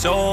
so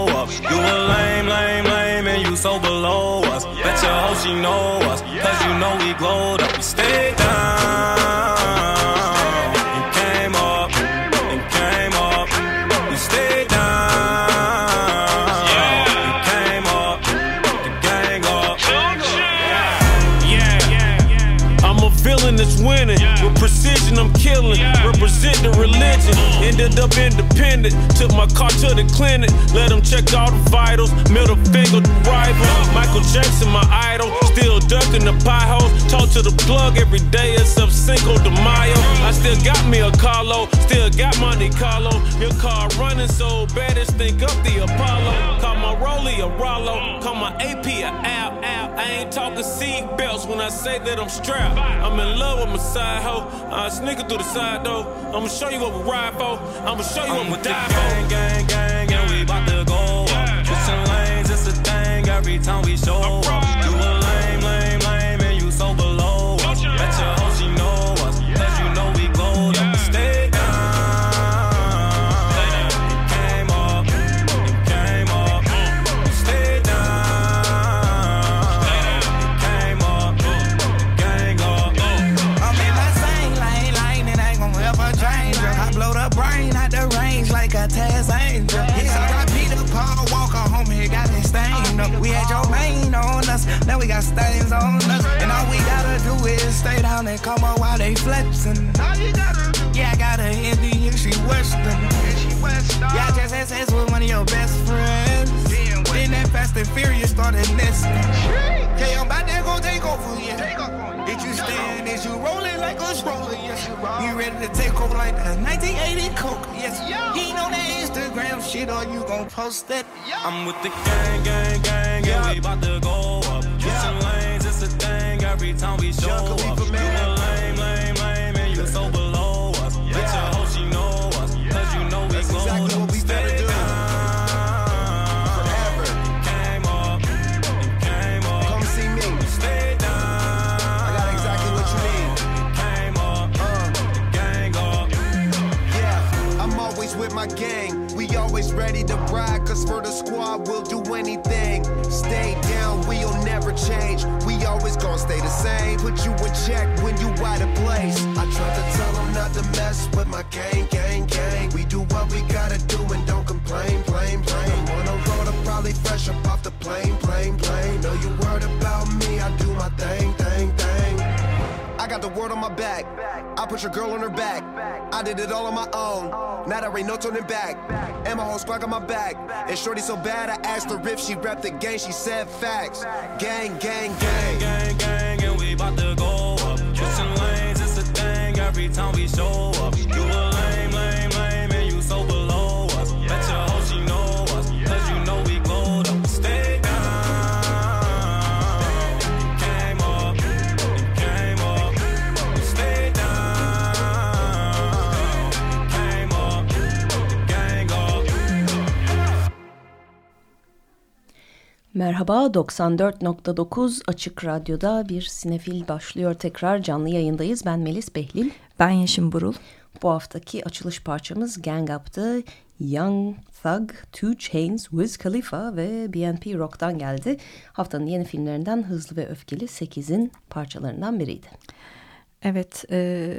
my a Rollo. Call my AP a Al. I ain't talking seat belts when I say that I'm strapped. I'm in love with my side hoe. I sneaking through the side door. I'ma show you what we ride for. I'ma show you I'm what we die for. Gang, gang, gang, and we bout to go up. Switching lanes, it's a thing every time we show up. Got stains on us. And all we gotta do is stay down and come up while they flexing. Yeah, I got a Indian, she Western. Yeah, I just had sex with one of your best friends. Then that Fast and Furious started nesting. Okay, I'm about to go take over, yeah. Did you stand? Is you rolling like a stroller? Yes, you ready to take over like the 1980 Coke? Yes, he know that Instagram shit, or you gon' post it? I'm with the gang, gang, gang, and we about to go up. Switching lanes, it's a thing every time we show up. You a lame, lame, lame, and you so below us. Bet your hoe she know us, cause you know we That's exactly what we better do. Forever. Come see me. I got exactly what you need. Uh. Yeah, I'm always with my gang. We always ready to ride, cause for the squad, we'll do anything. Stay down, we'll change. We always gonna stay the same. Put you in check when you out of place. I try to tell them not to mess with my gang, gang, gang. We do what we gotta do and don't complain, plain, plain. I'm on the road, I'm probably fresh up off the plane, plane, plane. Know you worried about me, I do my thing. Got the word on my back. I put your girl on her back. I did it all on my own. Now there ain't no turning back. And my whole squad on my back. And shorty so bad, I asked her if she rep the gang. She said facts. Gang, gang, gang. Gang, gang, and we to go up. Switching lanes, it's a thing every time we show up. You Merhaba 94.9 Açık Radyo'da bir sinefil başlıyor tekrar canlı yayındayız. Ben Melis Behlil. Ben Yeşim Burul. Bu haftaki açılış parçamız Gang Up'tı. Young Thug, Two Chains, Wiz Khalifa ve BNP Rock'tan geldi. Haftanın yeni filmlerinden Hızlı ve Öfkeli 8'in parçalarından biriydi. Evet, e,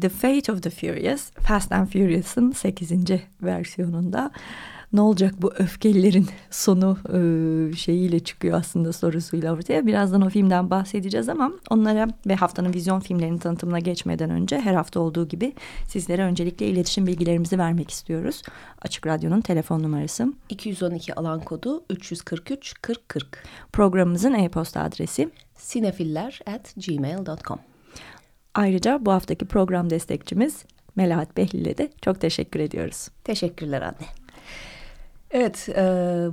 The Fate of the Furious, Fast and Furious'ın 8. versiyonunda ne olacak bu öfkelilerin sonu e, şeyiyle çıkıyor aslında sorusuyla ortaya. Birazdan o filmden bahsedeceğiz ama onlara ve haftanın vizyon filmlerinin tanıtımına geçmeden önce her hafta olduğu gibi sizlere öncelikle iletişim bilgilerimizi vermek istiyoruz. Açık Radyo'nun telefon numarası 212 alan kodu 343 4040. Programımızın e-posta adresi sinefiller at gmail.com. Ayrıca bu haftaki program destekçimiz Melahat Behlil'e de çok teşekkür ediyoruz. Teşekkürler anne. Evet, e,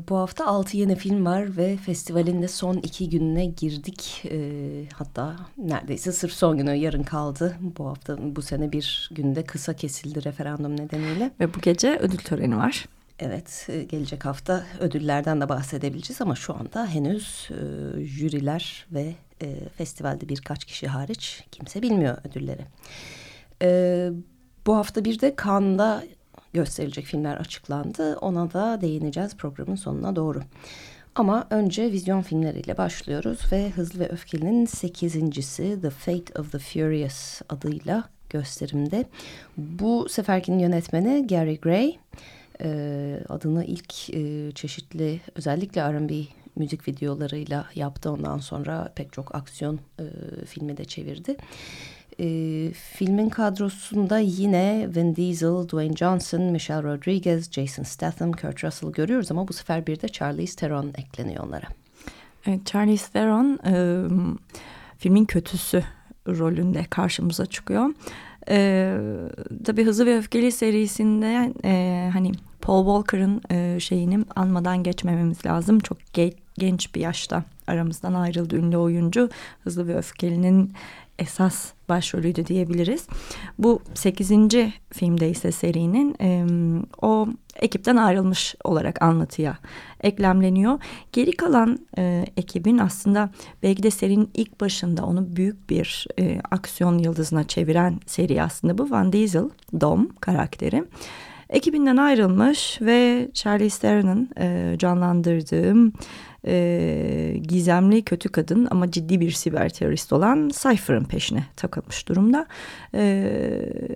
bu hafta altı yeni film var ve festivalin de son iki gününe girdik. E, hatta neredeyse sırf son günü yarın kaldı. Bu hafta, bu sene bir günde kısa kesildi referandum nedeniyle. Ve bu gece ödül töreni var. Evet, e, gelecek hafta ödüllerden de bahsedebileceğiz ama şu anda henüz e, jüriler ve e, festivalde birkaç kişi hariç kimse bilmiyor ödülleri. E, bu hafta bir de Cannes'da gösterilecek filmler açıklandı. Ona da değineceğiz programın sonuna doğru. Ama önce vizyon filmleriyle başlıyoruz ve Hızlı ve Öfkeli'nin sekizincisi The Fate of the Furious adıyla gösterimde. Bu seferkinin yönetmeni Gary Gray. Ee, adını ilk e, çeşitli özellikle R&B müzik videolarıyla yaptı. Ondan sonra pek çok aksiyon e, filmi de çevirdi. E, filmin kadrosunda yine Vin Diesel, Dwayne Johnson, Michelle Rodriguez, Jason Statham, Kurt Russell görüyoruz ama bu sefer bir de Charlize Theron ekleniyor onlara. Evet, Charlize Theron e, filmin kötüsü rolünde karşımıza çıkıyor. E, tabii Hızlı ve Öfkeli serisinde e, hani Paul Walker'ın e, şeyini anmadan geçmememiz lazım. Çok ge genç bir yaşta aramızdan ayrıldı ünlü oyuncu. Hızlı ve Öfkeli'nin esas başrolüydü diyebiliriz. Bu sekizinci filmde ise serinin e, o ekipten ayrılmış olarak anlatıya eklemleniyor. Geri kalan e, ekibin aslında belki de serinin ilk başında onu büyük bir e, aksiyon yıldızına çeviren seri aslında bu. Van Diesel, Dom karakteri. Ekibinden ayrılmış ve Charlize Theron'ın e, canlandırdığı e, gizemli kötü kadın ama ciddi bir siber terörist olan Cypher'ın peşine takılmış durumda. E,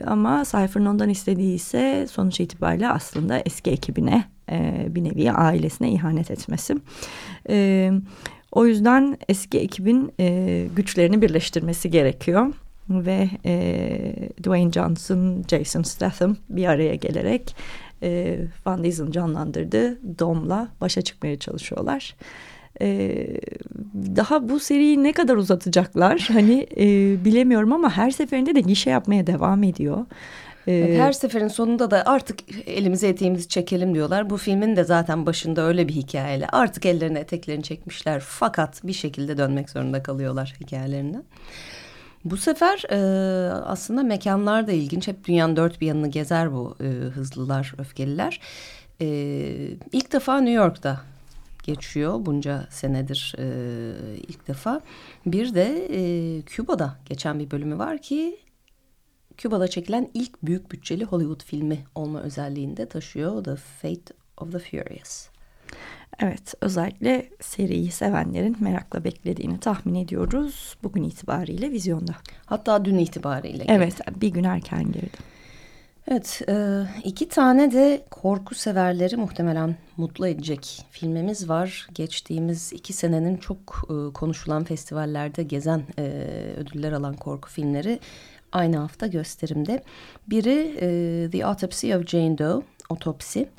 ama Cypher'ın ondan istediği ise sonuç itibariyle aslında eski ekibine e, bir nevi ailesine ihanet etmesi. E, o yüzden eski ekibin e, güçlerini birleştirmesi gerekiyor ve e, Dwayne Johnson, Jason Statham bir araya gelerek e, Van Diesel'ın canlandırdığı Dom'la başa çıkmaya çalışıyorlar. Ee, daha bu seriyi ne kadar uzatacaklar hani e, bilemiyorum ama her seferinde de gişe yapmaya devam ediyor. Ee, her seferin sonunda da artık elimize eteğimizi çekelim diyorlar. Bu filmin de zaten başında öyle bir hikayeyle artık ellerine eteklerini çekmişler. Fakat bir şekilde dönmek zorunda kalıyorlar hikayelerinden. Bu sefer e, aslında mekanlar da ilginç. Hep dünyanın dört bir yanını gezer bu e, hızlılar, öfkeliler. E, ilk defa New York'ta geçiyor bunca senedir e, ilk defa. Bir de e, Küba'da geçen bir bölümü var ki Küba'da çekilen ilk büyük bütçeli Hollywood filmi olma özelliğini de taşıyor. The Fate of the Furious. Evet, özellikle seriyi sevenlerin merakla beklediğini tahmin ediyoruz. Bugün itibariyle vizyonda. Hatta dün itibariyle. Girdi. Evet, bir gün erken girdi. Evet, e, iki tane de korku severleri muhtemelen mutlu edecek filmimiz var. Geçtiğimiz iki senenin çok e, konuşulan festivallerde gezen e, ödüller alan korku filmleri aynı hafta gösterimde. Biri The Autopsy of Jane Doe, Otopsi.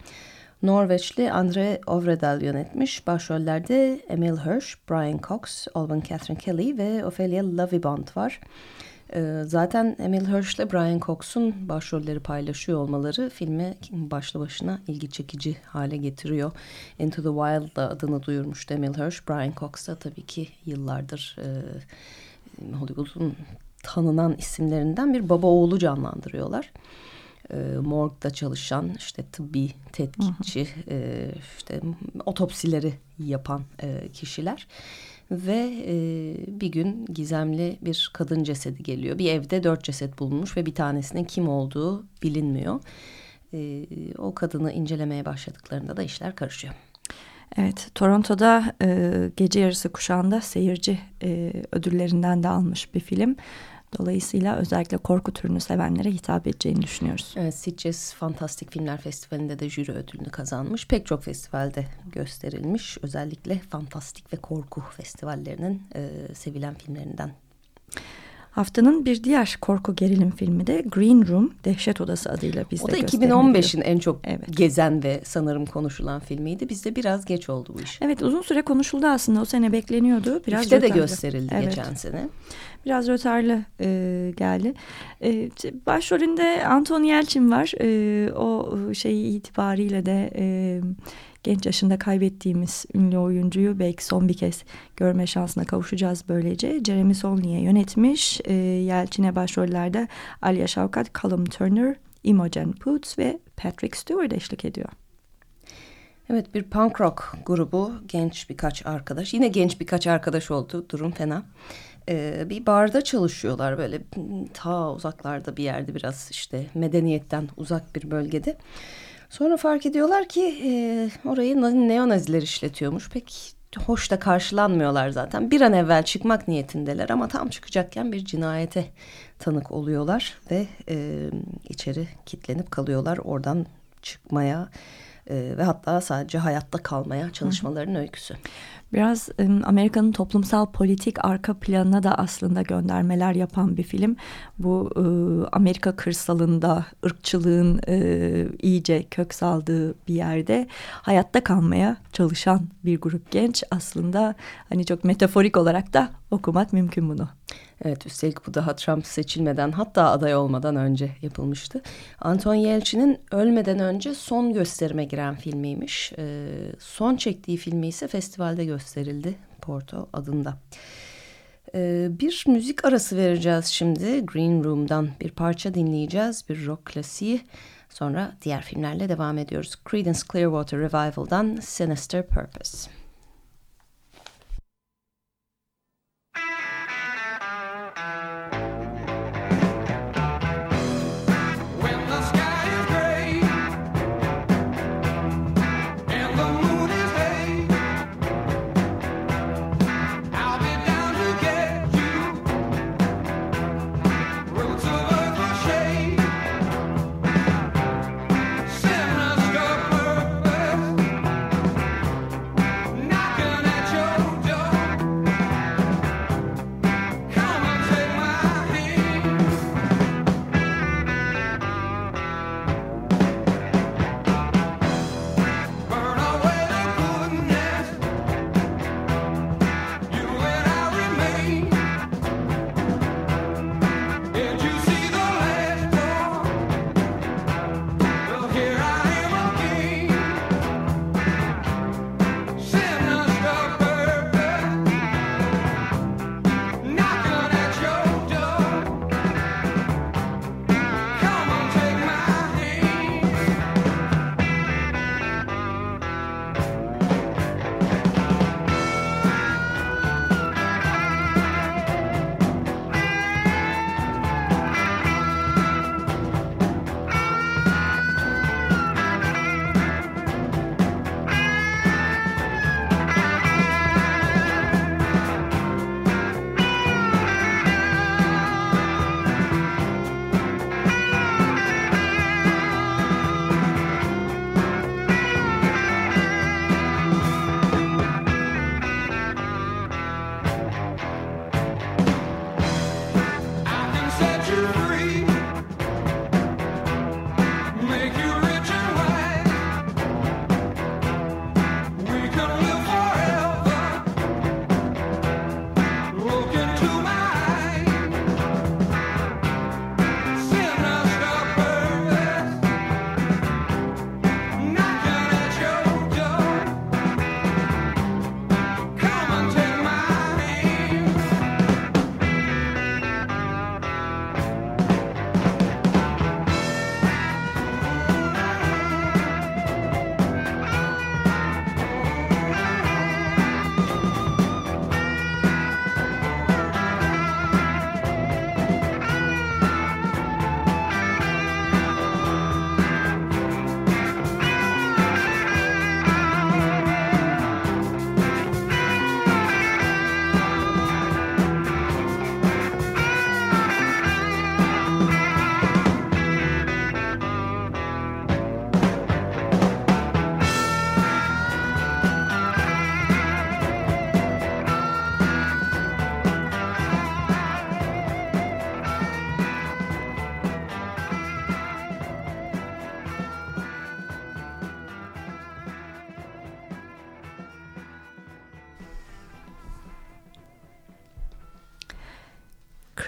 Norveçli Andre Ovredal yönetmiş. Başrollerde Emil Hirsch, Brian Cox, Alban Catherine Kelly ve Ophelia Lovibond var. Ee, zaten Emil Hirsch ile Brian Cox'un başrolleri paylaşıyor olmaları filmi başlı başına ilgi çekici hale getiriyor. Into the Wild da adını duyurmuştu Emil Hirsch. Brian Cox da tabii ki yıllardır e, Hollywood'un tanınan isimlerinden bir baba oğlu canlandırıyorlar e, morgda çalışan işte tıbbi tetkikçi e, işte otopsileri yapan e, kişiler ve e, bir gün gizemli bir kadın cesedi geliyor. Bir evde dört ceset bulunmuş ve bir tanesinin kim olduğu bilinmiyor. E, o kadını incelemeye başladıklarında da işler karışıyor. Evet, Toronto'da e, gece yarısı kuşağında seyirci e, ödüllerinden de almış bir film. Dolayısıyla özellikle korku türünü sevenlere hitap edeceğini düşünüyoruz. Evet, Sitges Fantastik Filmler Festivali'nde de jüri ödülünü kazanmış. Pek çok festivalde gösterilmiş. Özellikle fantastik ve korku festivallerinin e, sevilen filmlerinden. Haftanın bir diğer korku gerilim filmi de Green Room, Dehşet Odası adıyla bizde O da 2015'in en çok evet. gezen ve sanırım konuşulan filmiydi. Bizde biraz geç oldu bu iş. Evet uzun süre konuşuldu aslında. O sene bekleniyordu. Biraz İşte de gösterildi evet. geçen sene. Biraz rötarlı e, geldi. E, başrolünde Anton Yelçin var. E, o şeyi itibariyle de... E, genç yaşında kaybettiğimiz ünlü oyuncuyu belki son bir kez görme şansına kavuşacağız böylece. Jeremy Saulnier yönetmiş. E, Yelçin'e başrollerde Alia Shawkat, Callum Turner, Imogen Poots ve Patrick Stewart eşlik ediyor. Evet bir punk rock grubu genç birkaç arkadaş yine genç birkaç arkadaş oldu durum fena ee, bir barda çalışıyorlar böyle ta uzaklarda bir yerde biraz işte medeniyetten uzak bir bölgede Sonra fark ediyorlar ki e, orayı neonaziler işletiyormuş. Pek hoş da karşılanmıyorlar zaten. Bir an evvel çıkmak niyetindeler ama tam çıkacakken bir cinayete tanık oluyorlar ve e, içeri kilitlenip kalıyorlar. Oradan çıkmaya e, ve hatta sadece hayatta kalmaya çalışmalarının öyküsü. Biraz Amerika'nın toplumsal politik arka planına da aslında göndermeler yapan bir film. Bu Amerika kırsalında ırkçılığın iyice kök saldığı bir yerde hayatta kalmaya çalışan bir grup genç aslında hani çok metaforik olarak da okumak mümkün bunu. Evet üstelik bu daha Trump seçilmeden hatta aday olmadan önce yapılmıştı. Anton Yelchin'in ölmeden önce son gösterime giren filmiymiş. Ee, son çektiği filmi ise festivalde gösterildi Porto adında. Ee, bir müzik arası vereceğiz şimdi. Green Room'dan bir parça dinleyeceğiz. Bir rock klasiği. Sonra diğer filmlerle devam ediyoruz. Creedence Clearwater Revival'dan Sinister Purpose.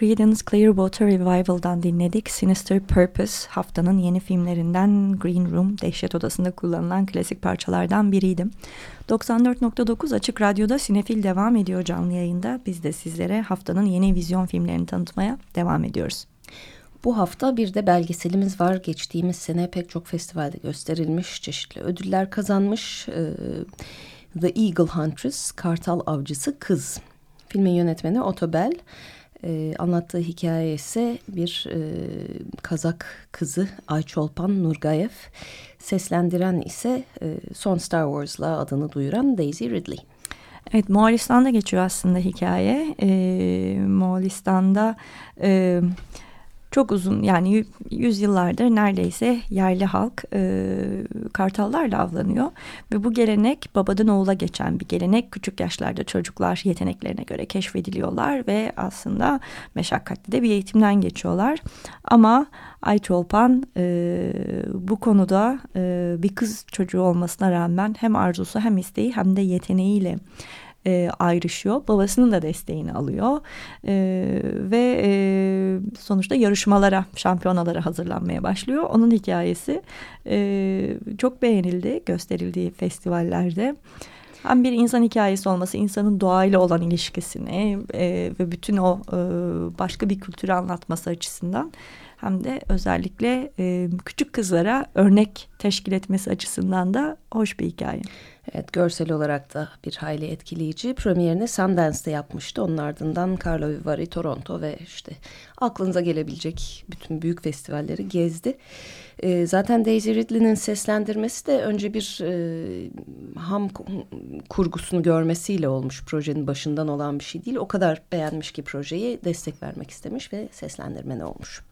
Creedence Clearwater Revival'dan dinledik. Sinister Purpose haftanın yeni filmlerinden Green Room, Dehşet Odası'nda kullanılan klasik parçalardan biriydi. 94.9 Açık Radyo'da Sinefil devam ediyor canlı yayında. Biz de sizlere haftanın yeni vizyon filmlerini tanıtmaya devam ediyoruz. Bu hafta bir de belgeselimiz var. Geçtiğimiz sene pek çok festivalde gösterilmiş, çeşitli ödüller kazanmış. The Eagle Huntress, Kartal Avcısı Kız. Filmin yönetmeni Otto Bell. Ee, anlattığı hikaye ise bir e, Kazak kızı Ayçolpan Nurgayev. Seslendiren ise e, son Star Wars'la adını duyuran Daisy Ridley. Evet Moğolistan'da geçiyor aslında hikaye. Ee, Moğolistan'da... E, çok uzun yani yüzyıllardır neredeyse yerli halk e, kartallarla avlanıyor. Ve bu gelenek babadan oğula geçen bir gelenek. Küçük yaşlarda çocuklar yeteneklerine göre keşfediliyorlar ve aslında meşakkatli de bir eğitimden geçiyorlar. Ama Ayçolpan e, bu konuda e, bir kız çocuğu olmasına rağmen hem arzusu hem isteği hem de yeteneğiyle e, ayrışıyor. Babasının da desteğini alıyor e, ve e, sonuçta yarışmalara, şampiyonalara hazırlanmaya başlıyor. Onun hikayesi e, çok beğenildi gösterildiği festivallerde. Hem bir insan hikayesi olması, insanın doğayla olan ilişkisini e, ve bütün o e, başka bir kültürü anlatması açısından hem de özellikle e, küçük kızlara örnek teşkil etmesi açısından da hoş bir hikaye. Evet görsel olarak da bir hayli etkileyici. Premierini Sundance'de yapmıştı. Onun ardından Carlo Vivari, Toronto ve işte aklınıza gelebilecek bütün büyük festivalleri gezdi. E, zaten Daisy Ridley'nin seslendirmesi de önce bir e, ham kurgusunu görmesiyle olmuş. Projenin başından olan bir şey değil. O kadar beğenmiş ki projeyi destek vermek istemiş ve seslendirmeni olmuş.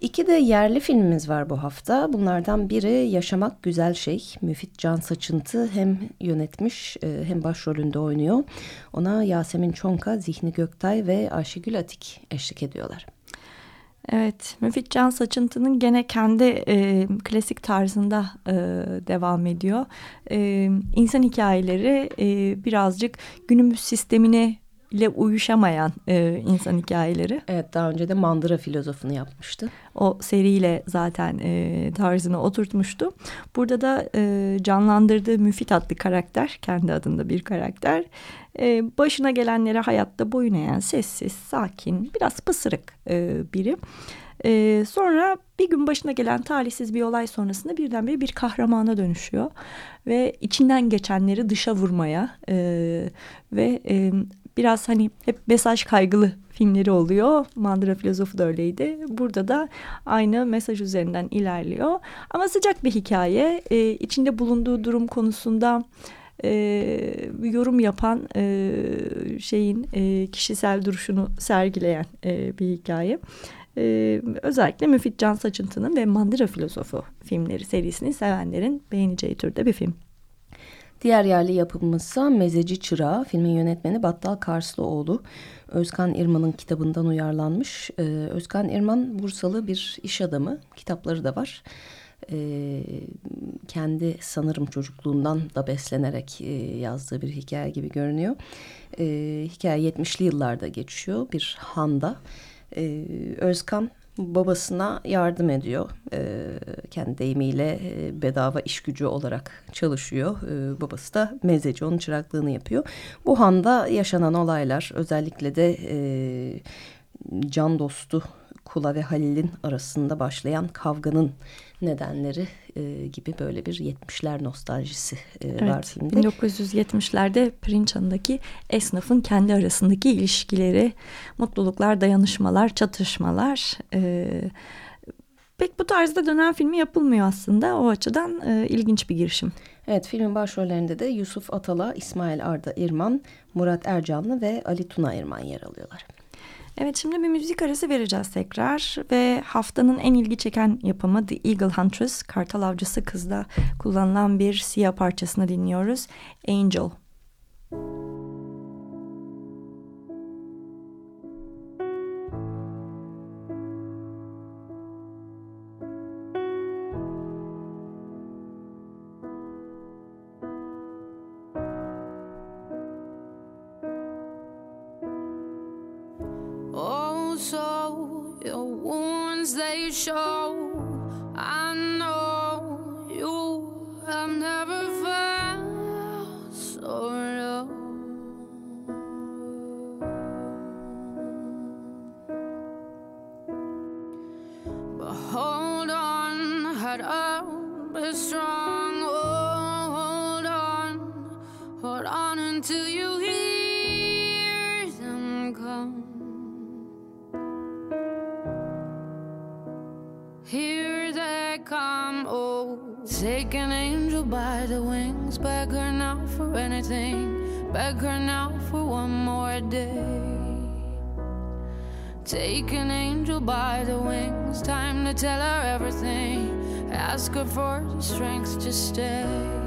İki de yerli filmimiz var bu hafta. Bunlardan biri Yaşamak Güzel Şey. Müfit Can Saçıntı hem yönetmiş e, hem başrolünde oynuyor. Ona Yasemin Çonka, Zihni Göktay ve Ayşegül Atik eşlik ediyorlar. Evet, Müfit Can Saçıntı'nın gene kendi e, klasik tarzında e, devam ediyor. E, insan hikayeleri e, birazcık günümüz sistemine ile uyuşamayan e, insan hikayeleri. Evet daha önce de Mandıra filozofunu yapmıştı. O seriyle zaten e, tarzını oturtmuştu. Burada da e, canlandırdığı Müfit adlı karakter kendi adında bir karakter. E, başına gelenlere hayatta boyun eğen sessiz, sakin, biraz pısırık e, biri. Ee, sonra bir gün başına gelen talihsiz bir olay sonrasında birdenbire bir kahramana dönüşüyor. Ve içinden geçenleri dışa vurmaya e, ve e, biraz hani hep mesaj kaygılı filmleri oluyor. Mandıra filozofu da öyleydi. Burada da aynı mesaj üzerinden ilerliyor. Ama sıcak bir hikaye. E, içinde bulunduğu durum konusunda e, yorum yapan e, şeyin e, kişisel duruşunu sergileyen e, bir hikaye. Ee, özellikle Müfit Can Saçıntı'nın ve Mandıra Filozofu filmleri serisini sevenlerin beğeneceği türde bir film. Diğer yerli yapımımızsa Mezeci Çırağı. Filmin yönetmeni Battal Karslıoğlu. Özkan İrman'ın kitabından uyarlanmış. Ee, Özkan İrman Bursalı bir iş adamı. Kitapları da var. Ee, kendi sanırım çocukluğundan da beslenerek e, yazdığı bir hikaye gibi görünüyor. Ee, hikaye 70'li yıllarda geçiyor bir handa. Ee, Özkan babasına yardım ediyor. E, kendi deyimiyle e, bedava iş gücü olarak çalışıyor. E, babası da mezeci onun çıraklığını yapıyor. Bu handa yaşanan olaylar özellikle de e, can dostu Kula ve Halil'in arasında başlayan kavganın nedenleri e, gibi böyle bir 70'ler nostaljisi e, evet, var filmde. 1970'lerde Prinçan'daki esnafın kendi arasındaki ilişkileri, mutluluklar, dayanışmalar, çatışmalar... E, pek bu tarzda dönen filmi yapılmıyor aslında. O açıdan e, ilginç bir girişim. Evet filmin başrollerinde de Yusuf Atala, İsmail Arda İrman, Murat Ercanlı ve Ali Tuna İrman yer alıyorlar. Evet şimdi bir müzik arası vereceğiz tekrar ve haftanın en ilgi çeken yapımı The Eagle Huntress, Kartal Avcısı Kız'da kullanılan bir siyah parçasını dinliyoruz. Angel. actions show. I Take an angel by the wings, beg her now for anything, beg her now for one more day. Take an angel by the wings, time to tell her everything. Ask her for the strength to stay.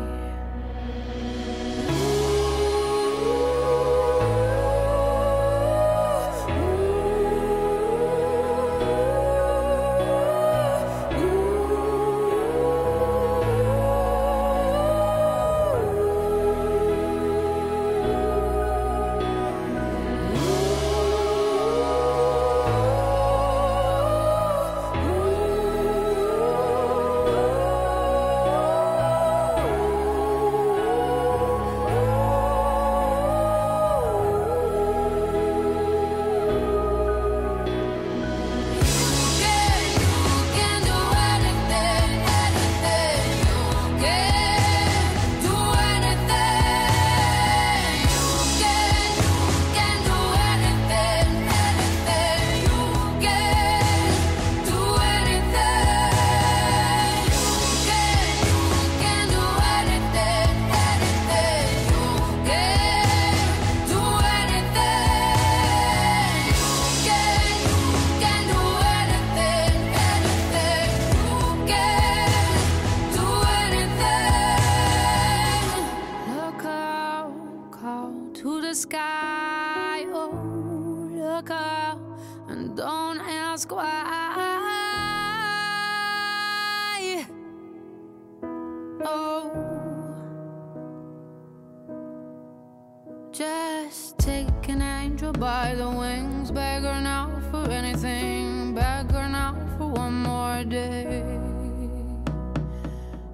Just take an angel by the wings, beg her now for anything, beg her now for one more day.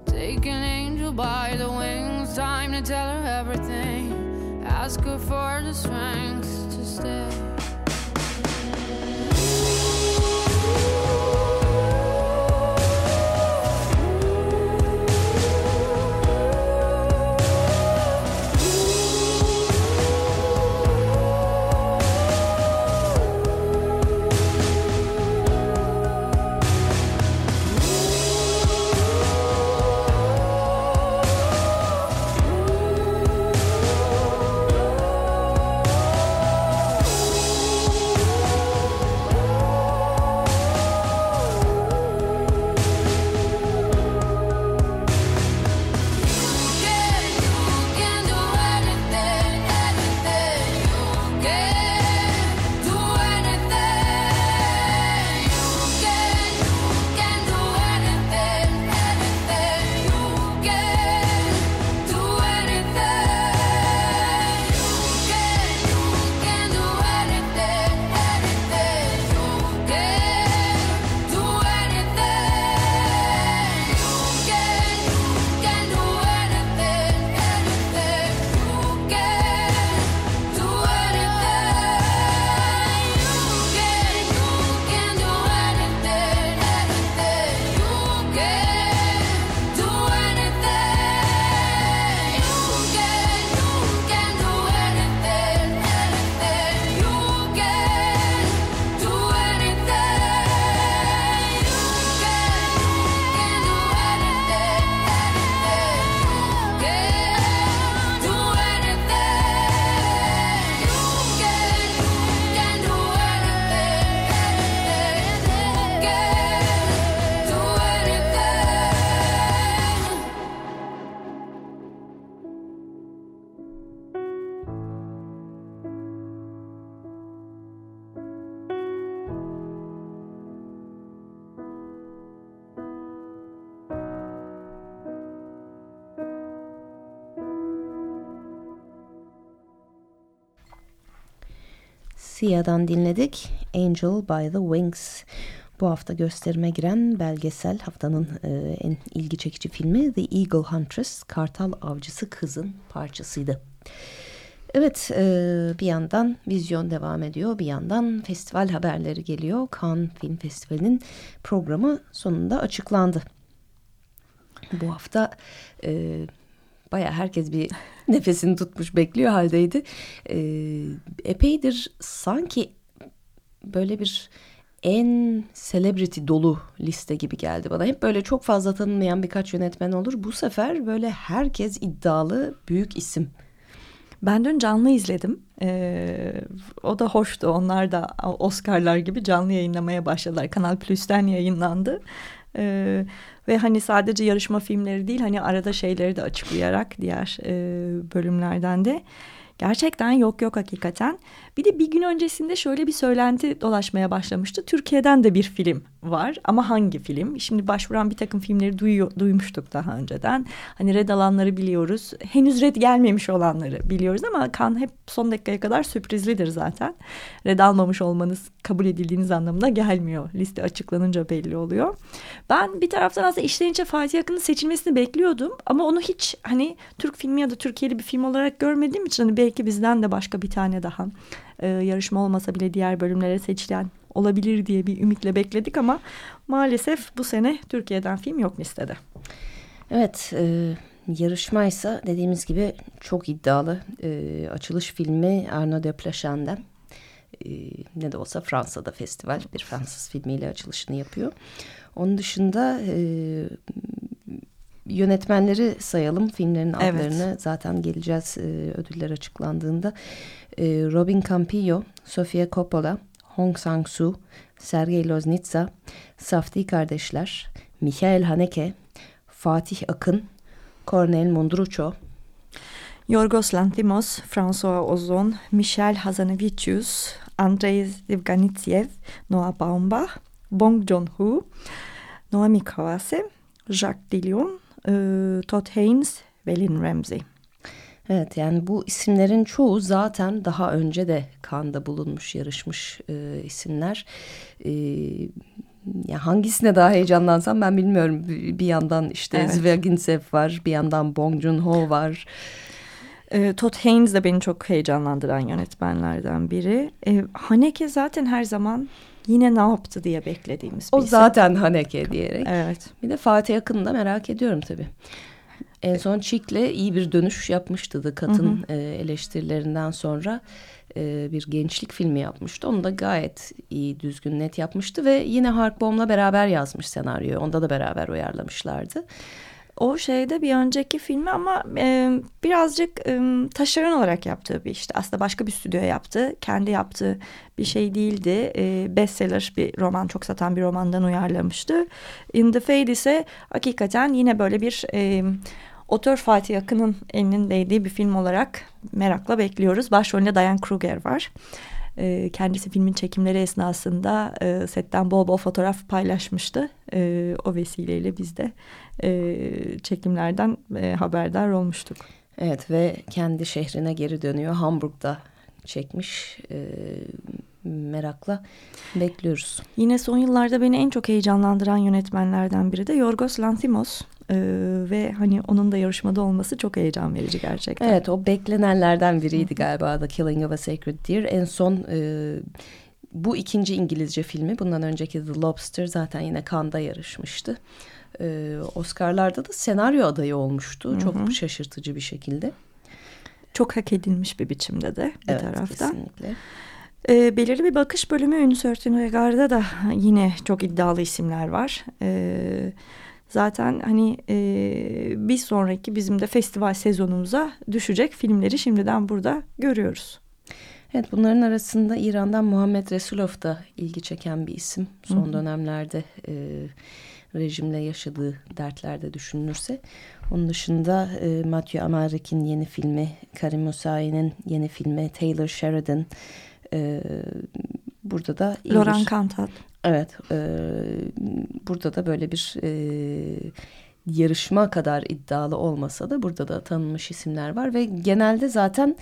Take an angel by the wings, time to tell her everything. Ask her for the strength to stay. Sia'dan dinledik. Angel by the Wings. bu hafta gösterime giren belgesel haftanın e, en ilgi çekici filmi The Eagle Huntress, Kartal Avcısı Kız'ın parçasıydı. Evet e, bir yandan vizyon devam ediyor bir yandan festival haberleri geliyor. Cannes Film Festivali'nin programı sonunda açıklandı. Bu hafta e, baya herkes bir nefesini tutmuş bekliyor haldeydi. E, epeydir sanki böyle bir en celebrity dolu liste gibi geldi bana. Hep böyle çok fazla tanınmayan birkaç yönetmen olur. Bu sefer böyle herkes iddialı büyük isim. Ben dün canlı izledim. Ee, o da hoştu. Onlar da Oscar'lar gibi canlı yayınlamaya başladılar. Kanal Plus'ten yayınlandı. Ee, ve hani sadece yarışma filmleri değil hani arada şeyleri de açıklayarak diğer e, bölümlerden de Gerçekten yok yok hakikaten. Bir de bir gün öncesinde şöyle bir söylenti dolaşmaya başlamıştı. Türkiye'den de bir film var ama hangi film? Şimdi başvuran bir takım filmleri duyuyor, duymuştuk daha önceden. Hani red alanları biliyoruz. Henüz red gelmemiş olanları biliyoruz ama kan hep son dakikaya kadar sürprizlidir zaten. Red almamış olmanız kabul edildiğiniz anlamına gelmiyor. Liste açıklanınca belli oluyor. Ben bir taraftan aslında işten içe Fatih Akın'ın seçilmesini bekliyordum ama onu hiç hani Türk filmi ya da Türkiye'li bir film olarak görmediğim için hani belki bizden de başka bir tane daha e, yarışma olmasa bile diğer bölümlere seçilen olabilir diye bir ümitle bekledik ama maalesef bu sene Türkiye'den film yok listede. Evet, e, yarışmaysa dediğimiz gibi çok iddialı. E, açılış filmi Arnaud de Plachan'dan. E, ne de olsa Fransa'da festival bir Fransız filmiyle açılışını yapıyor. Onun dışında e, yönetmenleri sayalım. Filmlerin evet. adlarını zaten geleceğiz e, ödüller açıklandığında. E, Robin Campillo, Sofia Coppola, Hong Sang-soo, Sergey Loznitsa, Safdie kardeşler, Michael Haneke, Fatih Akın, Cornel Mondruço, Yorgos Lanthimos, François Ozon, Michel Hazanavicius, Andrei Zivganitsiev, Noah Baumbach, Bong Joon-ho, Noami Kawase, Jacques Dillon, e, Todd Haynes ve Lynn Ramsey. Evet yani bu isimlerin çoğu zaten daha önce de kanda bulunmuş, yarışmış e, isimler. E, ya hangisine daha heyecanlansam ben bilmiyorum. Bir yandan işte evet. Zvyaginsev var, bir yandan Bong Joon-ho var. E, Todd Haynes de beni çok heyecanlandıran yönetmenlerden biri. E, Haneke zaten her zaman yine ne yaptı diye beklediğimiz bir O zaten Haneke diyerek. Evet. Bir de Fatih Akın'ı da merak ediyorum tabii. En son Chick'le iyi bir dönüş yapmıştı da Kat'ın e, eleştirilerinden sonra e, bir gençlik filmi yapmıştı. Onu da gayet iyi, düzgün, net yapmıştı ve yine Harkbom'la beraber yazmış senaryoyu. Onda da beraber uyarlamışlardı. O şeyde bir önceki filmi ama e, birazcık e, taşeron olarak yaptığı bir işte. Aslında başka bir stüdyo yaptı. Kendi yaptığı bir şey değildi. E, bestseller bir roman, çok satan bir romandan uyarlamıştı. In the Fade ise hakikaten yine böyle bir... E, Otör Fatih Akın'ın elinin değdiği bir film olarak merakla bekliyoruz. Başrolünde Diane Kruger var. Kendisi filmin çekimleri esnasında setten bol bol fotoğraf paylaşmıştı. O vesileyle biz de e, çekimlerden e, haberdar olmuştuk. Evet ve kendi şehrine geri dönüyor. Hamburg'da çekmiş. E, merakla bekliyoruz. Yine son yıllarda beni en çok heyecanlandıran yönetmenlerden biri de Yorgos Lanthimos. Ee, ve hani onun da yarışmada olması çok heyecan verici gerçekten. Evet o beklenenlerden biriydi galiba The Killing of a Sacred Deer. En son e, bu ikinci İngilizce filmi bundan önceki The Lobster zaten yine Cannes'da yarışmıştı. Ee, Oscar'larda da senaryo adayı olmuştu. Hı hı. Çok şaşırtıcı bir şekilde. Çok hak edilmiş bir biçimde de bir evet, taraftan. Kesinlikle. E, belirli bir bakış bölümü Ünlü Sörtün Regar'da da yine çok iddialı isimler var. E, zaten hani e, bir sonraki bizim de festival sezonumuza düşecek filmleri şimdiden burada görüyoruz. Evet bunların arasında İran'dan Muhammed Resulov da ilgi çeken bir isim. Son Hı -hı. dönemlerde e, rejimle yaşadığı dertlerde düşünülürse. Onun dışında e, Matthew Amalric'in yeni filmi, Karim Musai'nin yeni filmi, Taylor Sheridan, e, burada da... Laurent Cantat. Evet. E, burada da böyle bir e, yarışma kadar iddialı olmasa da burada da tanınmış isimler var ve genelde zaten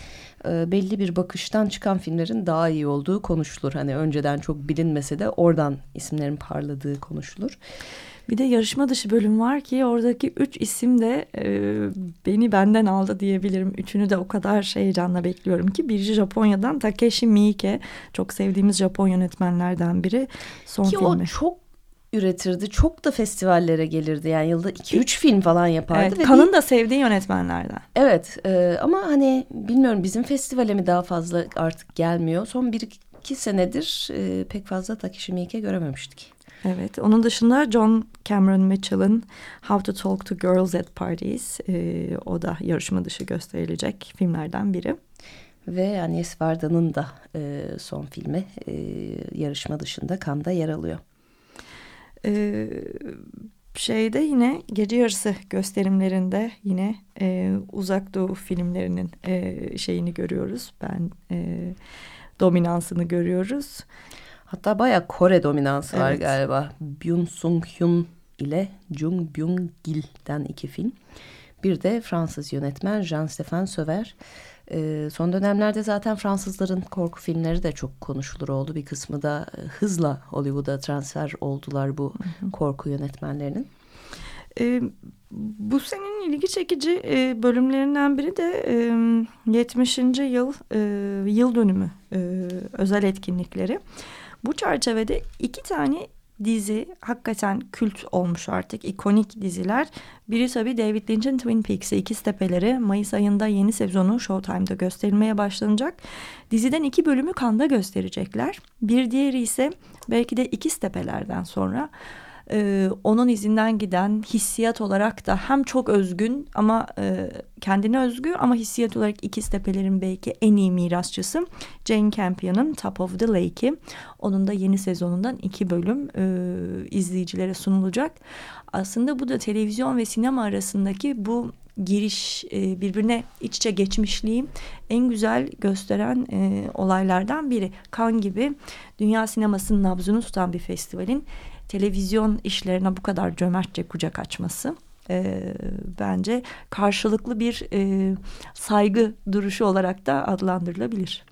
e, belli bir bakıştan çıkan filmlerin daha iyi olduğu konuşulur. Hani önceden çok bilinmese de oradan isimlerin parladığı konuşulur. Bir de yarışma dışı bölüm var ki oradaki üç isim de e, beni benden aldı diyebilirim. Üçünü de o kadar heyecanla bekliyorum ki. Birisi Japonya'dan Takeshi Miike. Çok sevdiğimiz Japon yönetmenlerden biri. Son ki filmi. o çok üretirdi. Çok da festivallere gelirdi. Yani yılda 2-3 film falan yapardı. Evet, ve Kan'ın bir- da sevdiği yönetmenlerden. Evet e, ama hani bilmiyorum bizim festivale mi daha fazla artık gelmiyor. Son bir iki senedir e, pek fazla Takeshi Miike görememiştik. Evet, onun dışında John Cameron Mitchell'ın How to Talk to Girls at Parties. e, o da yarışma dışı gösterilecek filmlerden biri. Ve Agnes Varda'nın da e, son filmi e, yarışma dışında Cannes'da yer alıyor. Ee, şeyde yine gece yarısı gösterimlerinde yine e, uzak doğu filmlerinin e, şeyini görüyoruz. Ben e, dominansını görüyoruz. Hatta bayağı Kore dominansı var Evet. galiba. Byun Sung Hyun ile Jung Byung Gil'den iki film. Bir de Fransız yönetmen Jean-Stéphane Sauver. Ee, son dönemlerde zaten Fransızların korku filmleri de çok konuşulur oldu. Bir kısmı da e, hızla Hollywood'a transfer oldular bu korku yönetmenlerinin. E, bu senin ilgi çekici e, bölümlerinden biri de e, 70. yıl e, yıl dönümü e, özel etkinlikleri. Bu çerçevede iki tane dizi hakikaten kült olmuş artık ikonik diziler. Biri tabii David Lynch'in Twin Peaks'i İkiz Tepeleri Mayıs ayında yeni sezonu Showtime'da gösterilmeye başlanacak. Diziden iki bölümü Kanda gösterecekler. Bir diğeri ise belki de İkiz Tepeler'den sonra e, onun izinden giden hissiyat olarak da hem çok özgün ama e, kendine özgü ama hissiyat olarak İkiz Tepelerin belki en iyi mirasçısı Jane Campion'ın Top of the Lake'i. Onun da yeni sezonundan iki bölüm e, izleyicilere sunulacak. Aslında bu da televizyon ve sinema arasındaki bu giriş e, birbirine iç içe geçmişliği en güzel gösteren e, olaylardan biri. Kan gibi dünya sinemasının nabzını tutan bir festivalin televizyon işlerine bu kadar cömertçe kucak açması e, bence karşılıklı bir e, saygı duruşu olarak da adlandırılabilir.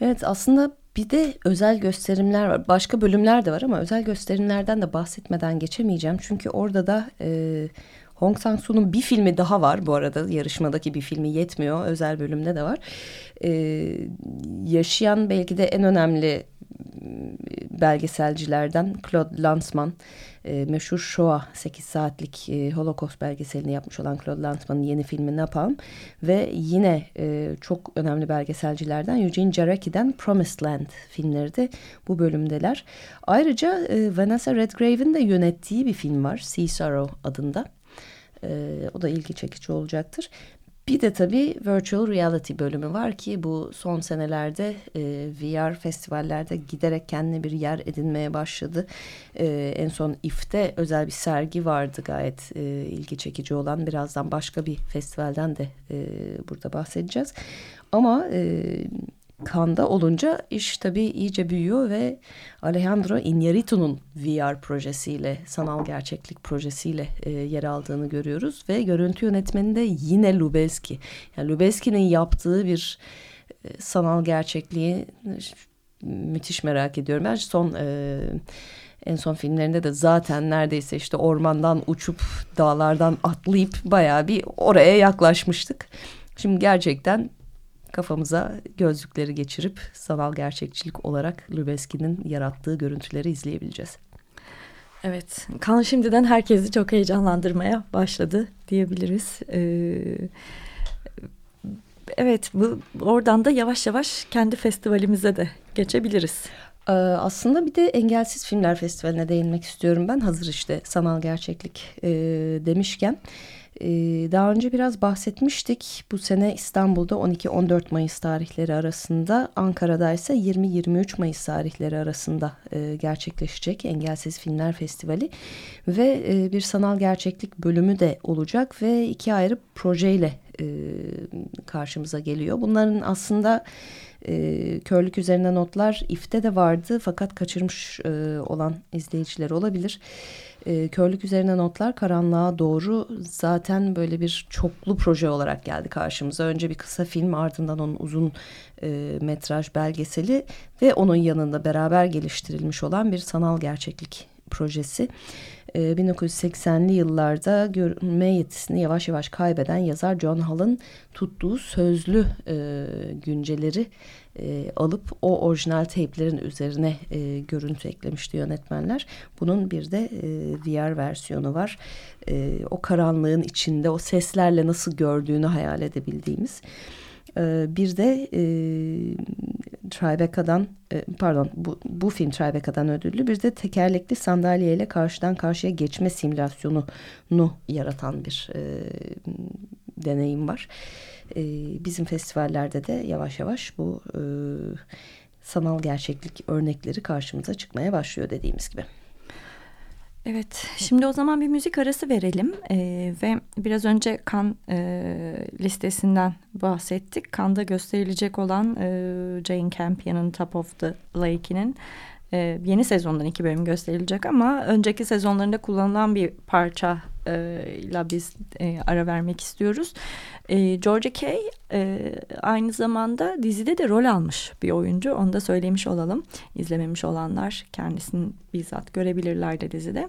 Evet aslında bir de özel gösterimler var. Başka bölümler de var ama özel gösterimlerden de bahsetmeden geçemeyeceğim. Çünkü orada da e, Hong Sang-soo'nun bir filmi daha var bu arada. Yarışmadaki bir filmi yetmiyor. Özel bölümde de var. E, yaşayan belki de en önemli belgeselcilerden Claude Lanzmann e, meşhur Shoah 8 saatlik e, Holocaust belgeselini yapmış olan Claude Lanzmann'ın yeni filmi Napalm ve yine e, çok önemli belgeselcilerden Eugene Jarecki'den Promised Land filmleri de bu bölümdeler. Ayrıca e, Vanessa Redgrave'in de yönettiği bir film var Sea Sorrow adında. E, o da ilgi çekici olacaktır. Bir de tabii virtual reality bölümü var ki bu son senelerde e, VR festivallerde giderek kendine bir yer edinmeye başladı. E, en son IF'te özel bir sergi vardı gayet e, ilgi çekici olan. Birazdan başka bir festivalden de e, burada bahsedeceğiz. Ama e, Kanda olunca iş tabii iyice büyüyor ve Alejandro Iñárritu'nun VR projesiyle, sanal gerçeklik projesiyle e, yer aldığını görüyoruz ve görüntü yönetmeni de yine Lubezki. Yani Lubezki'nin yaptığı bir e, sanal gerçekliği müthiş merak ediyorum. Ben son e, en son filmlerinde de zaten neredeyse işte ormandan uçup dağlardan atlayıp bayağı bir oraya yaklaşmıştık. Şimdi gerçekten kafamıza gözlükleri geçirip sanal gerçekçilik olarak Lubezki'nin yarattığı görüntüleri izleyebileceğiz. Evet, kan şimdiden herkesi çok heyecanlandırmaya başladı diyebiliriz. Ee, evet, bu oradan da yavaş yavaş kendi festivalimize de geçebiliriz. Ee, aslında bir de Engelsiz Filmler Festivali'ne değinmek istiyorum ben. Hazır işte sanal gerçeklik e, demişken. Daha önce biraz bahsetmiştik. Bu sene İstanbul'da 12-14 Mayıs tarihleri arasında, Ankara'da ise 20-23 Mayıs tarihleri arasında e, gerçekleşecek Engelsiz Filmler Festivali. Ve e, bir sanal gerçeklik bölümü de olacak ve iki ayrı projeyle e, karşımıza geliyor. Bunların aslında e, körlük üzerine notlar ifte de vardı fakat kaçırmış e, olan izleyiciler olabilir. Körlük üzerine notlar karanlığa doğru zaten böyle bir çoklu proje olarak geldi karşımıza. Önce bir kısa film ardından onun uzun e, metraj belgeseli ve onun yanında beraber geliştirilmiş olan bir sanal gerçeklik projesi. 1980'li ee, yıllarda görme yetisini yavaş yavaş kaybeden yazar John Hall'ın tuttuğu sözlü e, günceleri e, alıp o orijinal teyplerin üzerine e, görüntü eklemişti yönetmenler. Bunun bir de e, VR versiyonu var. E, o karanlığın içinde o seslerle nasıl gördüğünü hayal edebildiğimiz. Ee, bir de e, Tribeca'dan e, pardon bu, bu film Tribeca'dan ödüllü bir de tekerlekli sandalyeyle karşıdan karşıya geçme simülasyonunu yaratan bir e, deneyim var. E, bizim festivallerde de yavaş yavaş bu e, sanal gerçeklik örnekleri karşımıza çıkmaya başlıyor dediğimiz gibi. Evet, şimdi o zaman bir müzik arası verelim ee, ve biraz önce kan e, listesinden bahsettik. Kanda gösterilecek olan e, Jane Campion'ın Top of the Lake'inin e, yeni sezondan iki bölüm gösterilecek ama önceki sezonlarında kullanılan bir parça e, ile biz e, ara vermek istiyoruz. E, Georgia Kay e, aynı zamanda dizide de rol almış bir oyuncu. Onu da söylemiş olalım. İzlememiş olanlar kendisini bizzat görebilirler de dizide.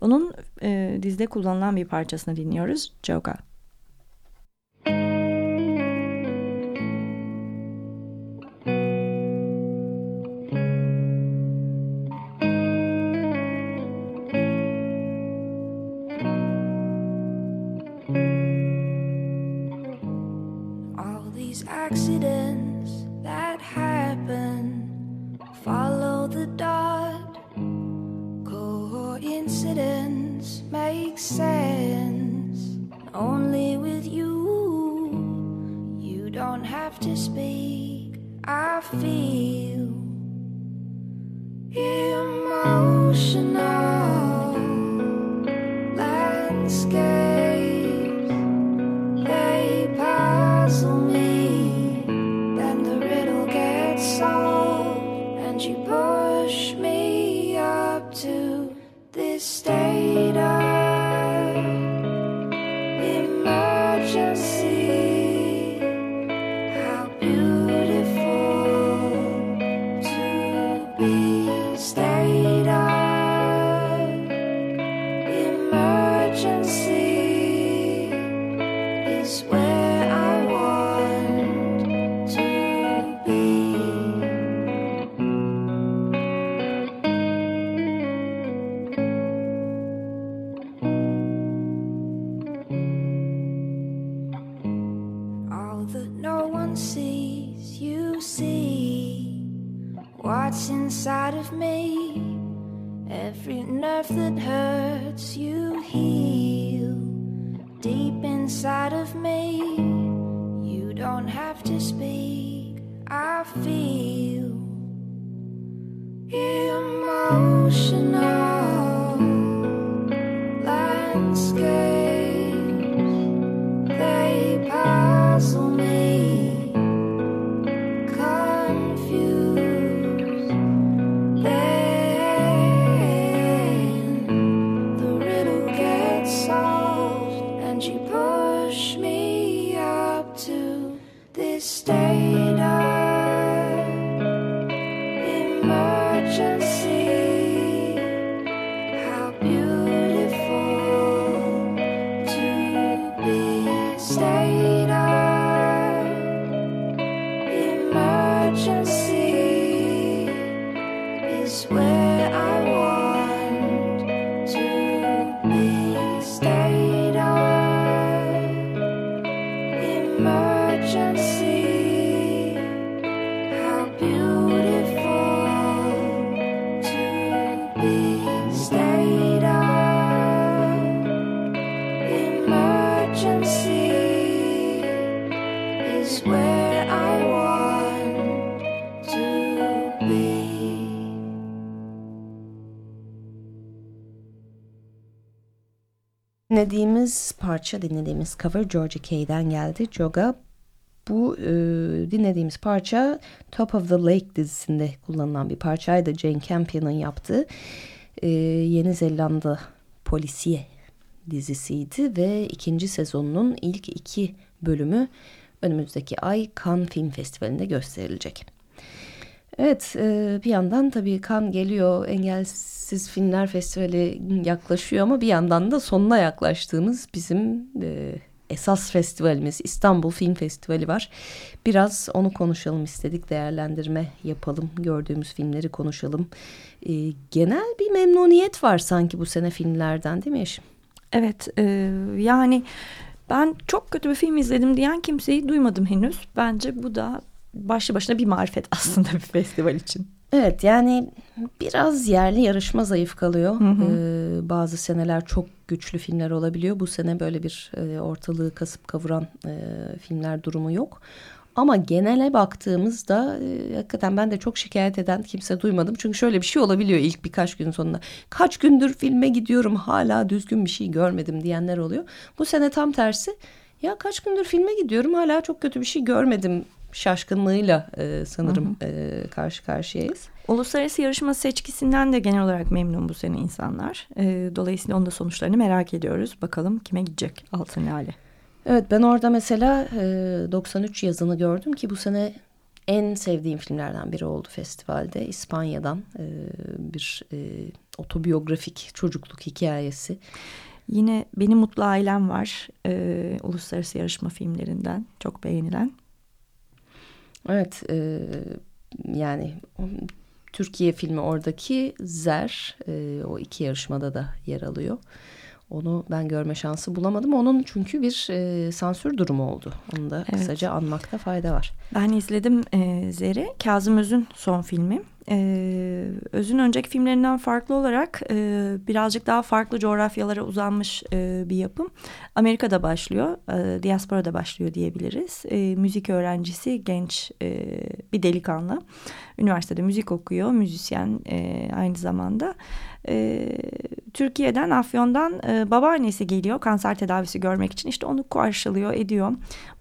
Onun e, dizide kullanılan bir parçasını dinliyoruz. Joga. of me. You don't have to speak. I feel. Dinlediğimiz parça, dinlediğimiz cover Georgia Kay'den geldi. Joga bu e, dinlediğimiz parça Top of the Lake dizisinde kullanılan bir parçaydı. Jane Campion'ın yaptığı. E, Yeni Zelanda polisiye dizisiydi ve ikinci sezonunun ilk iki bölümü önümüzdeki ay Cannes Film Festivali'nde gösterilecek. Evet e, bir yandan tabii kan geliyor engelsiz filmler festivali yaklaşıyor ama bir yandan da sonuna yaklaştığımız bizim e, esas festivalimiz İstanbul Film Festivali var. Biraz onu konuşalım istedik değerlendirme yapalım gördüğümüz filmleri konuşalım. E, genel bir memnuniyet var sanki bu sene filmlerden değil mi Eşim? Evet e, yani ben çok kötü bir film izledim diyen kimseyi duymadım henüz. Bence bu da başlı başına bir marifet aslında bir festival için. Evet yani biraz yerli yarışma zayıf kalıyor. Hı hı. Ee, bazı seneler çok güçlü filmler olabiliyor. Bu sene böyle bir e, ortalığı kasıp kavuran e, filmler durumu yok. Ama genele baktığımızda e, hakikaten ben de çok şikayet eden kimse duymadım. Çünkü şöyle bir şey olabiliyor ilk birkaç gün sonunda. Kaç gündür filme gidiyorum hala düzgün bir şey görmedim diyenler oluyor. Bu sene tam tersi. Ya kaç gündür filme gidiyorum hala çok kötü bir şey görmedim şaşkınlığıyla e, sanırım hı hı. E, karşı karşıyayız. Uluslararası yarışma seçkisinden de genel olarak memnun bu sene insanlar. E, dolayısıyla onun da sonuçlarını merak ediyoruz. Bakalım kime gidecek Altın Lale. Evet ben orada mesela e, 93 yazını gördüm ki bu sene en sevdiğim filmlerden biri oldu festivalde. İspanya'dan e, bir e, otobiyografik çocukluk hikayesi. Yine Benim Mutlu Ailem var. E, uluslararası yarışma filmlerinden çok beğenilen. Evet e, yani Türkiye filmi oradaki Zer e, o iki yarışmada da yer alıyor. Onu ben görme şansı bulamadım. Onun çünkü bir e, sansür durumu oldu. Onu da evet. kısaca anmakta fayda var. Ben izledim e, Zer'i. Kazım Öz'ün son filmi. E, Öz'ün önceki filmlerinden farklı olarak e, birazcık daha farklı coğrafyalara uzanmış e, bir yapım. Amerika'da başlıyor, e, diasporada başlıyor diyebiliriz. E, müzik öğrencisi genç e, bir delikanlı. Üniversitede müzik okuyor, müzisyen e, aynı zamanda. E, Türkiye'den, Afyon'dan e, babaannesi geliyor kanser tedavisi görmek için. İşte onu karşılıyor, ediyor.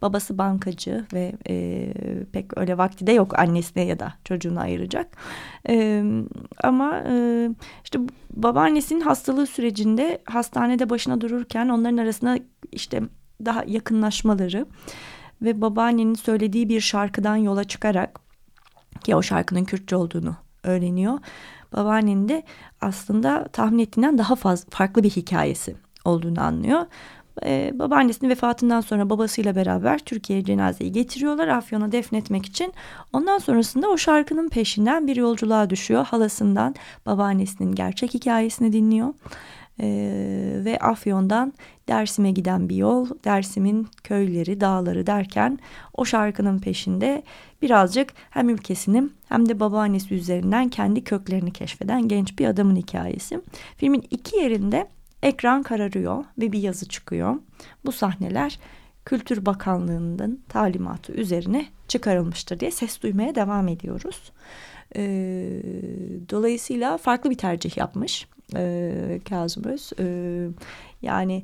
Babası bankacı ve e, pek öyle vakti de yok annesine ya da çocuğunu ayıracak. E, ama e, işte babaannesinin hastalığı sürecinde hastanede başına dururken onların arasında işte daha yakınlaşmaları ve babaannenin söylediği bir şarkıdan yola çıkarak ki o şarkının Kürtçe olduğunu öğreniyor. Babaannenin de aslında tahmin ettiğinden daha fazla farklı bir hikayesi olduğunu anlıyor. Ee, babaannesinin vefatından sonra babasıyla beraber Türkiye'ye cenazeyi getiriyorlar Afyon'a defnetmek için. Ondan sonrasında o şarkının peşinden bir yolculuğa düşüyor. Halasından babaannesinin gerçek hikayesini dinliyor. Ee, ve Afyon'dan Dersim'e giden bir yol, Dersim'in köyleri, dağları derken o şarkının peşinde birazcık hem ülkesinin hem de babaannesi üzerinden kendi köklerini keşfeden genç bir adamın hikayesi. Filmin iki yerinde ekran kararıyor ve bir yazı çıkıyor. Bu sahneler Kültür Bakanlığı'nın talimatı üzerine çıkarılmıştır diye ses duymaya devam ediyoruz. E, dolayısıyla farklı bir tercih yapmış e, Kazım Öz. E, yani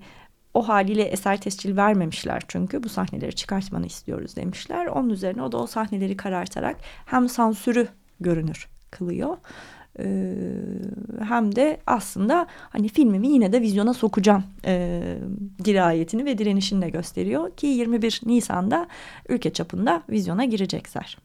o haliyle eser tescil vermemişler çünkü bu sahneleri çıkartmanı istiyoruz demişler. Onun üzerine o da o sahneleri karartarak hem sansürü görünür kılıyor. Ee, hem de aslında hani filmimi yine de vizyona sokacağım e, dirayetini ve direnişini de gösteriyor ki 21 Nisan'da ülke çapında vizyona girecekler.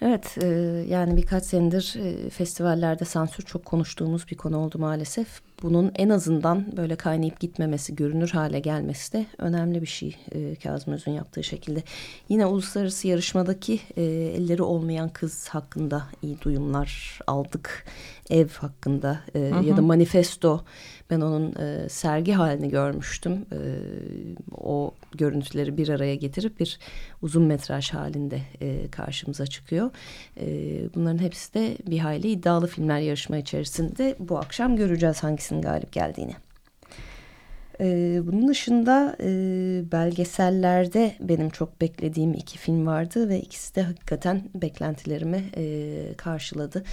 Evet e, yani birkaç senedir e, festivallerde sansür çok konuştuğumuz bir konu oldu maalesef. Bunun en azından böyle kaynayıp gitmemesi, görünür hale gelmesi de önemli bir şey e, Kazım Öz'ün yaptığı şekilde. Yine uluslararası yarışmadaki e, elleri olmayan kız hakkında iyi duyumlar aldık. Ev hakkında e, hı hı. ya da manifesto ben onun e, sergi halini görmüştüm. E, o görüntüleri bir araya getirip bir uzun metraj halinde e, karşımıza çıkıyor. E, bunların hepsi de bir hayli iddialı filmler yarışma içerisinde. Bu akşam göreceğiz hangisinin galip geldiğini. Ee, bunun dışında e, belgesellerde benim çok beklediğim iki film vardı ve ikisi de hakikaten beklentilerimi e, karşıladı.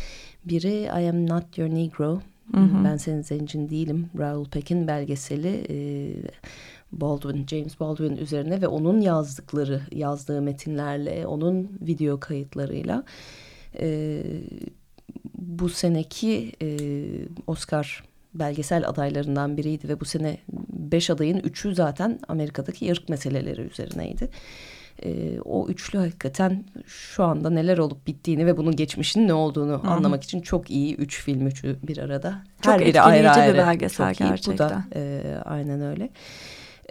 Biri I Am Not Your Negro Hı hı. Ben senin zencin değilim. Raoul Peck'in belgeseli e, Baldwin, James Baldwin üzerine ve onun yazdıkları, yazdığı metinlerle, onun video kayıtlarıyla e, bu seneki e, Oscar belgesel adaylarından biriydi ve bu sene beş adayın üçü zaten Amerika'daki ırk meseleleri üzerineydi. E, o üçlü hakikaten şu anda neler olup bittiğini ve bunun geçmişinin ne olduğunu Hı-hı. anlamak için çok iyi üç film üçü bir arada. Çok Her ayrı ayrı. bir belgesel çok gerçekten. Iyi. Bu da e, aynen öyle.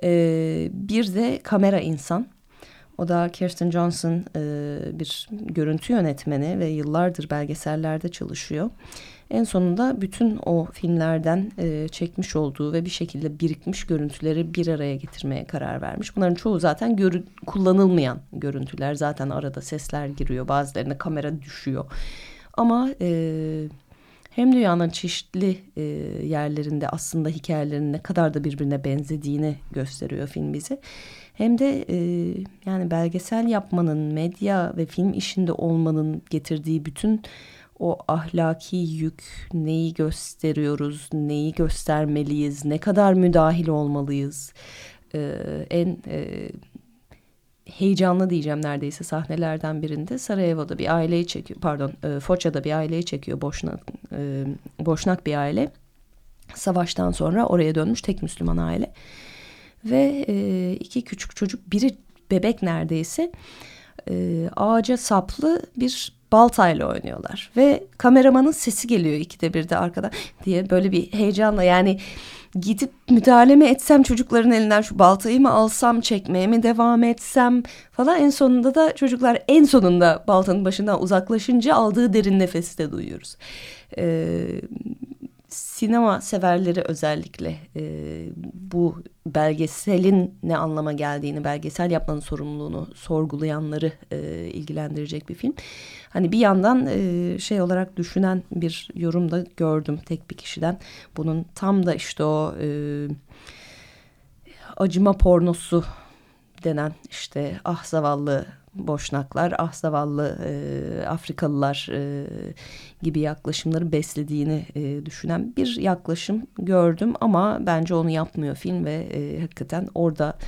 E, bir de Kamera İnsan. O da Kirsten Johnson e, bir görüntü yönetmeni ve yıllardır belgesellerde çalışıyor. En sonunda bütün o filmlerden e, çekmiş olduğu ve bir şekilde birikmiş görüntüleri bir araya getirmeye karar vermiş. Bunların çoğu zaten görü kullanılmayan görüntüler. Zaten arada sesler giriyor, bazılarına kamera düşüyor. Ama e, hem dünyanın çeşitli e, yerlerinde aslında hikayelerin ne kadar da birbirine benzediğini gösteriyor film bize. Hem de e, yani belgesel yapmanın, medya ve film işinde olmanın getirdiği bütün o ahlaki yük, neyi gösteriyoruz, neyi göstermeliyiz, ne kadar müdahil olmalıyız. E, en e, heyecanlı diyeceğim neredeyse sahnelerden birinde Sarajevo'da bir aileyi çekiyor. Pardon, e, Foça'da bir aileyi çekiyor. Boşnak, e, Boşnak bir aile. Savaştan sonra oraya dönmüş tek Müslüman aile. Ve e, iki küçük çocuk, biri bebek neredeyse e, ağaca saplı bir baltayla oynuyorlar. Ve kameramanın sesi geliyor ikide bir de arkada diye böyle bir heyecanla yani gidip müdahale mi etsem çocukların elinden şu baltayı mı alsam çekmeye mi devam etsem falan en sonunda da çocuklar en sonunda baltanın başından uzaklaşınca aldığı derin nefesi de duyuyoruz. Ee, sinema severleri özellikle e, bu belgeselin ne anlama geldiğini, belgesel yapmanın sorumluluğunu sorgulayanları e, ilgilendirecek bir film. Hani bir yandan e, şey olarak düşünen bir yorum da gördüm tek bir kişiden. Bunun tam da işte o e, acıma pornosu denen işte ah zavallı boşnaklar, ah zavallı e, Afrikalılar e, gibi yaklaşımları beslediğini e, düşünen bir yaklaşım gördüm ama bence onu yapmıyor film ve e, hakikaten orada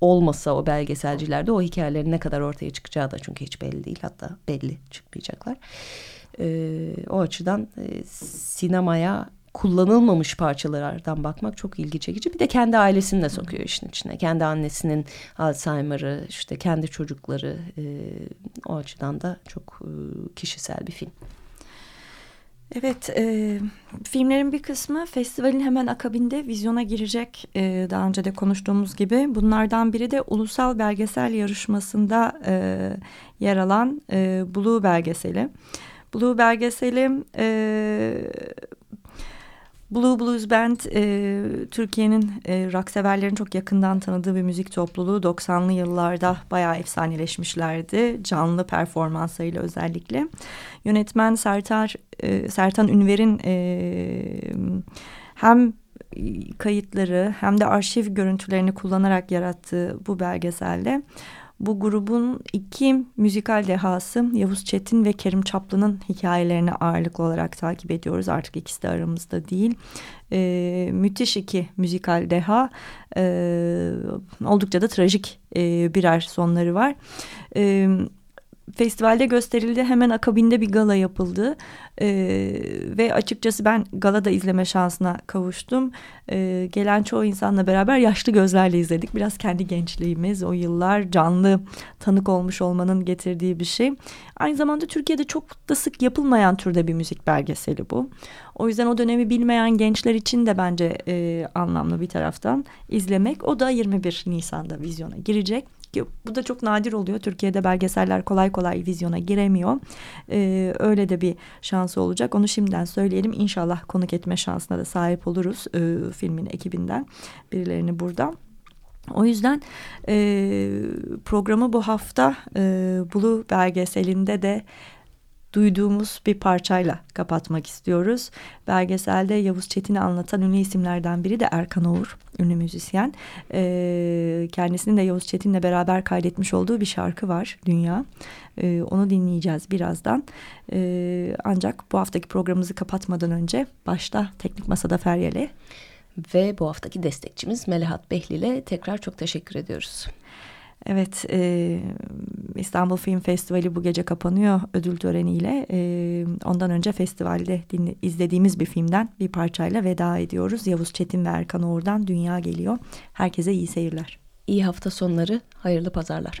olmasa o belgeselcilerde o hikayelerin ne kadar ortaya çıkacağı da çünkü hiç belli değil hatta belli çıkmayacaklar. E, o açıdan e, sinemaya kullanılmamış parçalardan bakmak çok ilgi çekici. Bir de kendi ailesini de sokuyor işin içine. Kendi annesinin Alzheimer'ı, işte kendi çocukları e, o açıdan da çok e, kişisel bir film. Evet, e, filmlerin bir kısmı festivalin hemen akabinde vizyona girecek. E, daha önce de konuştuğumuz gibi. Bunlardan biri de ulusal belgesel yarışmasında e, yer alan e, Blue belgeseli. Blue belgeseli e, Blue Blues Band e, Türkiye'nin e, rock severlerin çok yakından tanıdığı bir müzik topluluğu. 90'lı yıllarda bayağı efsaneleşmişlerdi. Canlı performanslarıyla özellikle. Yönetmen Sertar e, Sertan Ünver'in e, hem kayıtları hem de arşiv görüntülerini kullanarak yarattığı bu belgeselde bu grubun iki müzikal dehası Yavuz Çetin ve Kerim Çaplı'nın hikayelerini ağırlıklı olarak takip ediyoruz. Artık ikisi de aramızda değil. Ee, müthiş iki müzikal deha. Ee, oldukça da trajik e, birer sonları var. Evet festivalde gösterildi. Hemen akabinde bir gala yapıldı. E, ve açıkçası ben galada izleme şansına kavuştum. E, gelen çoğu insanla beraber yaşlı gözlerle izledik. Biraz kendi gençliğimiz, o yıllar canlı tanık olmuş olmanın getirdiği bir şey. Aynı zamanda Türkiye'de çok da sık yapılmayan türde bir müzik belgeseli bu. O yüzden o dönemi bilmeyen gençler için de bence e, anlamlı bir taraftan izlemek. O da 21 Nisan'da vizyona girecek bu da çok nadir oluyor. Türkiye'de belgeseller kolay kolay vizyona giremiyor. Ee, öyle de bir şansı olacak. Onu şimdiden söyleyelim. İnşallah konuk etme şansına da sahip oluruz e, filmin ekibinden birilerini burada. O yüzden e, programı bu hafta e, Blue belgeselinde de duyduğumuz bir parçayla kapatmak istiyoruz. Belgeselde Yavuz Çetin'i anlatan ünlü isimlerden biri de Erkan Oğur, ünlü müzisyen. Ee, kendisinin de Yavuz Çetin'le beraber kaydetmiş olduğu bir şarkı var, Dünya. Ee, onu dinleyeceğiz birazdan. Ee, ancak bu haftaki programımızı kapatmadan önce başta Teknik Masada Feryal'e ve bu haftaki destekçimiz Melahat Behlil'e tekrar çok teşekkür ediyoruz. Evet, e, İstanbul Film Festivali bu gece kapanıyor ödül töreniyle. E, ondan önce festivalde dinle, izlediğimiz bir filmden bir parçayla veda ediyoruz. Yavuz Çetin ve Erkan Oğur'dan Dünya geliyor. Herkese iyi seyirler. İyi hafta sonları, hayırlı pazarlar.